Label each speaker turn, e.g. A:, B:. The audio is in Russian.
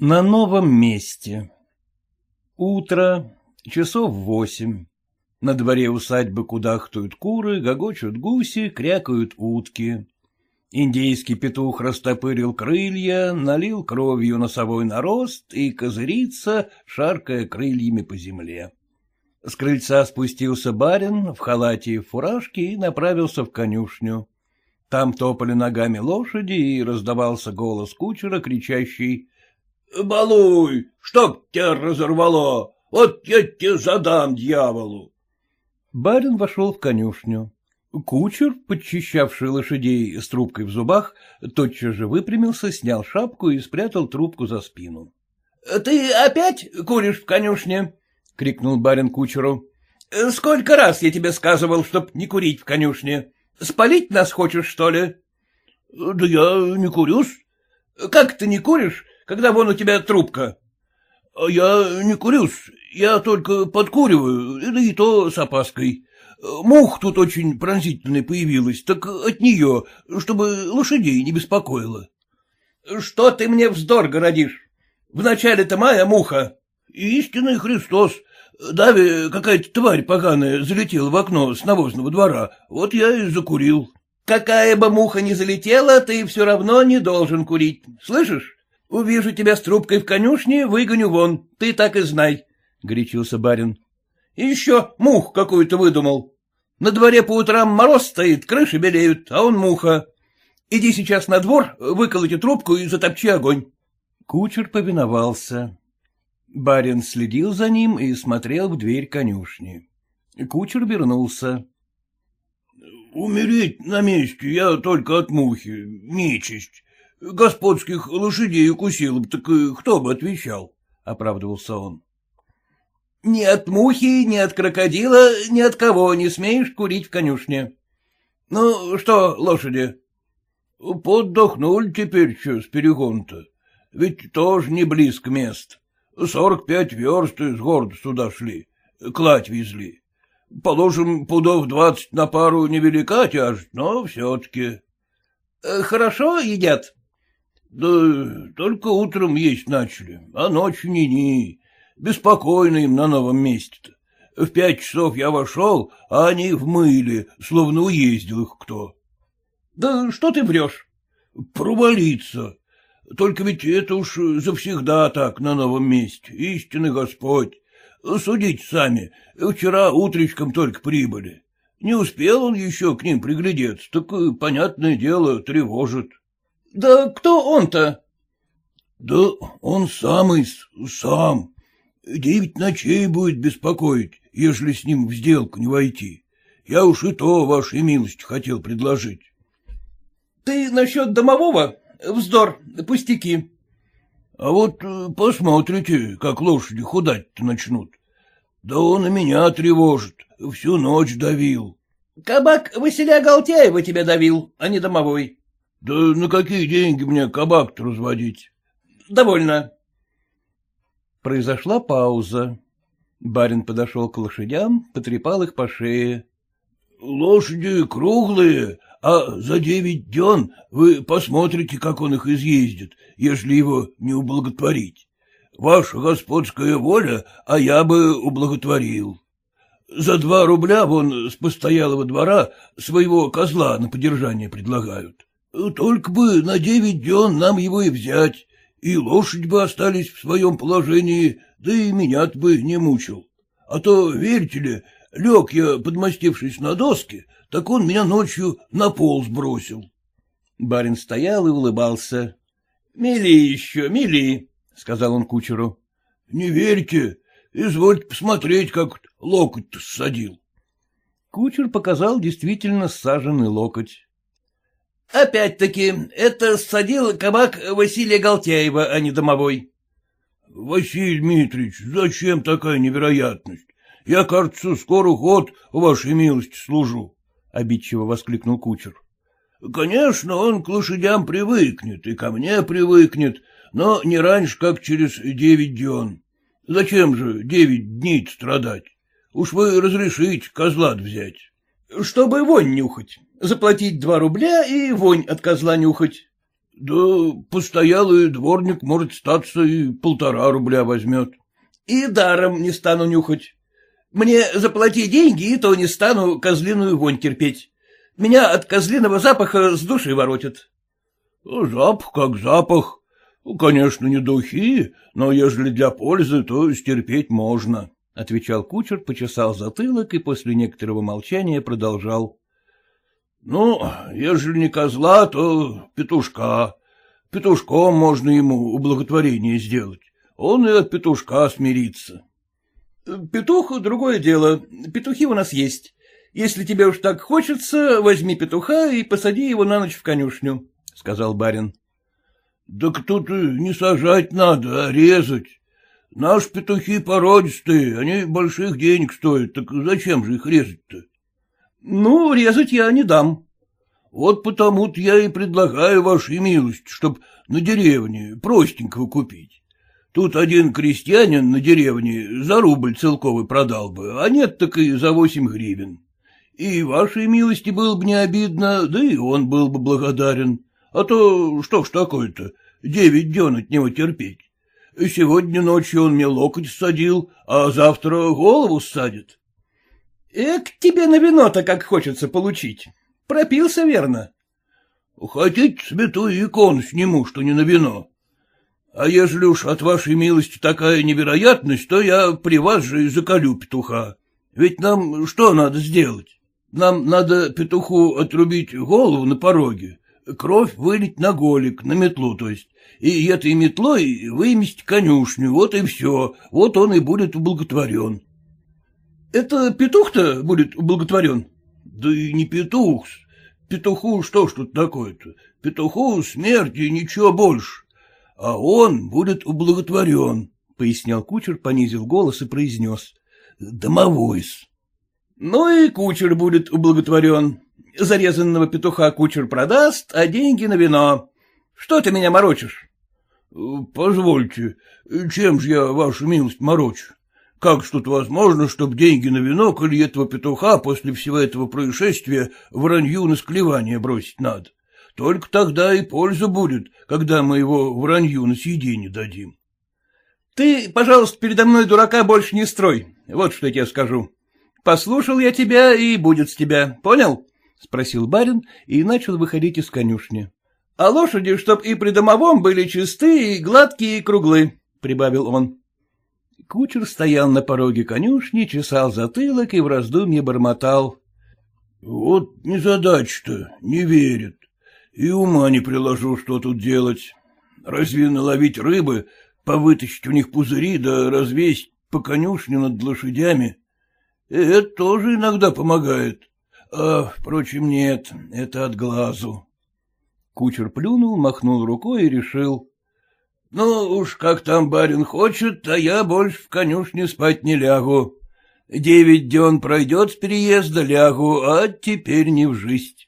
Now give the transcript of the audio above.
A: На новом месте Утро, часов восемь. На дворе усадьбы кудахтают куры, гогочут гуси, крякают утки. Индейский петух растопырил крылья, налил кровью носовой нарост и козырится, шаркая крыльями по земле. С крыльца спустился барин в халате и фуражке и направился в конюшню. Там топали ногами лошади, и раздавался голос кучера, кричащий — Балуй, чтоб тебя разорвало, вот я тебе задам дьяволу. Барин вошел в конюшню. Кучер, подчищавший лошадей с трубкой в зубах, тотчас же выпрямился, снял шапку и спрятал трубку за спину. — Ты опять куришь в конюшне? — крикнул барин кучеру. — Сколько раз я тебе сказывал, чтоб не курить в конюшне? Спалить нас хочешь, что ли? — Да я не курюсь. — Как ты не куришь, когда вон у тебя трубка? — Я не курюсь, я только подкуриваю, да и то с опаской. Мух тут очень пронзительная появилась, так от нее, чтобы лошадей не беспокоило. — Что ты мне вздор городишь? В начале-то мая муха. Истинный Христос. Дави какая-то тварь поганая залетела в окно с навозного двора, вот я и закурил. — Какая бы муха ни залетела, ты все равно не должен курить, слышишь? Увижу тебя с трубкой в конюшне, выгоню вон, ты так и знай, — горячился барин. — еще мух какую-то выдумал. На дворе по утрам мороз стоит, крыши белеют, а он муха. Иди сейчас на двор, выколоти трубку и затопчи огонь. Кучер повиновался. Барин следил за ним и смотрел в дверь конюшни. Кучер вернулся. — Умереть на месте я только от мухи, нечисть. Господских лошадей укусил бы, так кто бы отвечал? — оправдывался он. — Ни от мухи, ни от крокодила, ни от кого не смеешь курить в конюшне. Ну, что, лошади? — Поддохнули теперь что с перегон-то. Ведь тоже не близко мест. Сорок пять верст из города сюда шли, кладь везли. Положим, пудов двадцать на пару невелика тяжесть, но все-таки. — Хорошо едят? Да только утром есть начали, а ночью ни-ни. Беспокойно им на новом месте-то. В пять часов я вошел, а они в мыле, словно уездил их кто. — Да что ты врешь? — Провалиться. Только ведь это уж завсегда так на новом месте, истинный Господь. Судите сами, вчера утречком только прибыли. Не успел он еще к ним приглядеться, так, понятное дело, тревожит. — да кто он-то? — Да он самый, сам. Девять ночей будет беспокоить, ежели с ним в сделку не войти. Я уж и то, вашей милости, хотел предложить. — Ты насчет домового? Вздор, пустяки. — А вот э, посмотрите, как лошади худать-то начнут. Да он и меня тревожит, всю ночь давил. — Кабак Василя Галтяева тебя давил, а не домовой. Да на какие деньги мне кабак-то разводить? — Довольно. Произошла пауза. Барин подошел к лошадям, потрепал их по шее. — Лошади круглые, а за девять дён вы посмотрите, как он их изъездит, если его не ублаготворить. Ваша господская воля, а я бы ублаготворил. За два рубля вон с постоялого двора своего козла на подержание предлагают. Только бы на девять дён нам его и взять, и лошадь бы остались в своем положении, да и меня бы не мучил. А то, верите ли, лег я, подмастившись на доске, так он меня ночью на пол сбросил. Барин стоял и улыбался. — Мили еще, мили, — сказал он кучеру. — Не верьте, извольте посмотреть, как локоть-то ссадил. Кучер показал действительно саженный локоть. — Опять-таки, это ссадил кабак Василия Галтяева, а не домовой. — Василий Дмитриевич, зачем такая невероятность? Я, кажется, скоро ход вашей милости служу, — обидчиво воскликнул кучер. — Конечно, он к лошадям привыкнет и ко мне привыкнет, но не раньше, как через девять дён. Зачем же девять дней страдать? Уж вы разрешите козла взять. — Чтобы вонь нюхать заплатить два рубля и вонь от козла нюхать. — Да постоялый дворник, может, статься и полтора рубля возьмет.
B: — И даром не стану нюхать. Мне заплати деньги, и то не стану козлиную вонь терпеть. Меня от козлиного запаха с души воротит.
A: — Запах как запах. Конечно, не духи, но ежели для пользы, то стерпеть можно, — отвечал кучер, почесал затылок и после некоторого молчания продолжал. — Ну, ежели не козла, то петушка. Петушком можно ему ублаготворение сделать. Он и от петушка смирится.
B: — Петух — другое дело. Петухи у нас есть. Если тебе уж так хочется, возьми петуха и посади его на ночь в конюшню, — сказал барин.
A: — Так тут не сажать надо, а резать. Наши петухи породистые, они больших денег стоят, так зачем же их резать-то?
B: — Ну, резать я не дам.
A: — Вот потому-то я и предлагаю вашей милости, чтоб на деревне простенького купить. Тут один крестьянин на деревне за рубль целковый продал бы, а нет, так и за восемь гривен. И вашей милости было бы не обидно, да и он был бы благодарен. А то что ж такое-то, девять дён от него терпеть. Сегодня ночью он мне локоть садил, а завтра голову садит.
B: Эк, тебе на вино-то как хочется получить. Пропился, верно?
A: Хотите, святую икону сниму, что не на вино. А ежели уж от вашей милости такая невероятность, то я при вас же и заколю петуха. Ведь нам что надо сделать? Нам надо петуху отрубить голову на пороге, кровь вылить на голик, на метлу, то есть, и этой метлой выместить конюшню, вот и все, вот он и будет ублаготворен.
B: — Это петух-то будет ублаготворен?
A: — Да и не петух. Петуху что ж тут такое-то? Петуху смерти ничего больше а он будет ублаготворен, — пояснял кучер, понизил голос и произнес. — Домовой-с.
B: — Ну и кучер будет ублаготворен. Зарезанного петуха кучер продаст, а деньги на вино. Что ты меня морочишь?
A: — Позвольте, чем же я вашу милость морочу? Как ж тут возможно, чтобы деньги на вино, коли этого петуха после всего этого происшествия вранью на склевание бросить надо? Только тогда и польза будет, когда мы его вранью на съедение дадим.
B: — Ты, пожалуйста, передо мной дурака больше не строй. Вот что я тебе скажу. Послушал я тебя, и будет с тебя. Понял? — спросил барин и начал выходить из конюшни. — А лошади, чтоб и при домовом были чистые, и гладкие, и круглые, — прибавил он. Кучер стоял на пороге конюшни, чесал затылок и в раздумье бормотал.
A: — Вот незадача-то, не верит. И ума не приложу, что тут делать. Разве наловить рыбы, повытащить у них пузыри, да развесить по конюшне над лошадями? Это тоже иногда помогает. А, впрочем, нет, это от глазу.
B: Кучер плюнул, махнул рукой и решил. Ну уж как там барин хочет, а я больше в конюшне спать не лягу. Девять дён пройдет с переезда, лягу, а теперь не в жизнь.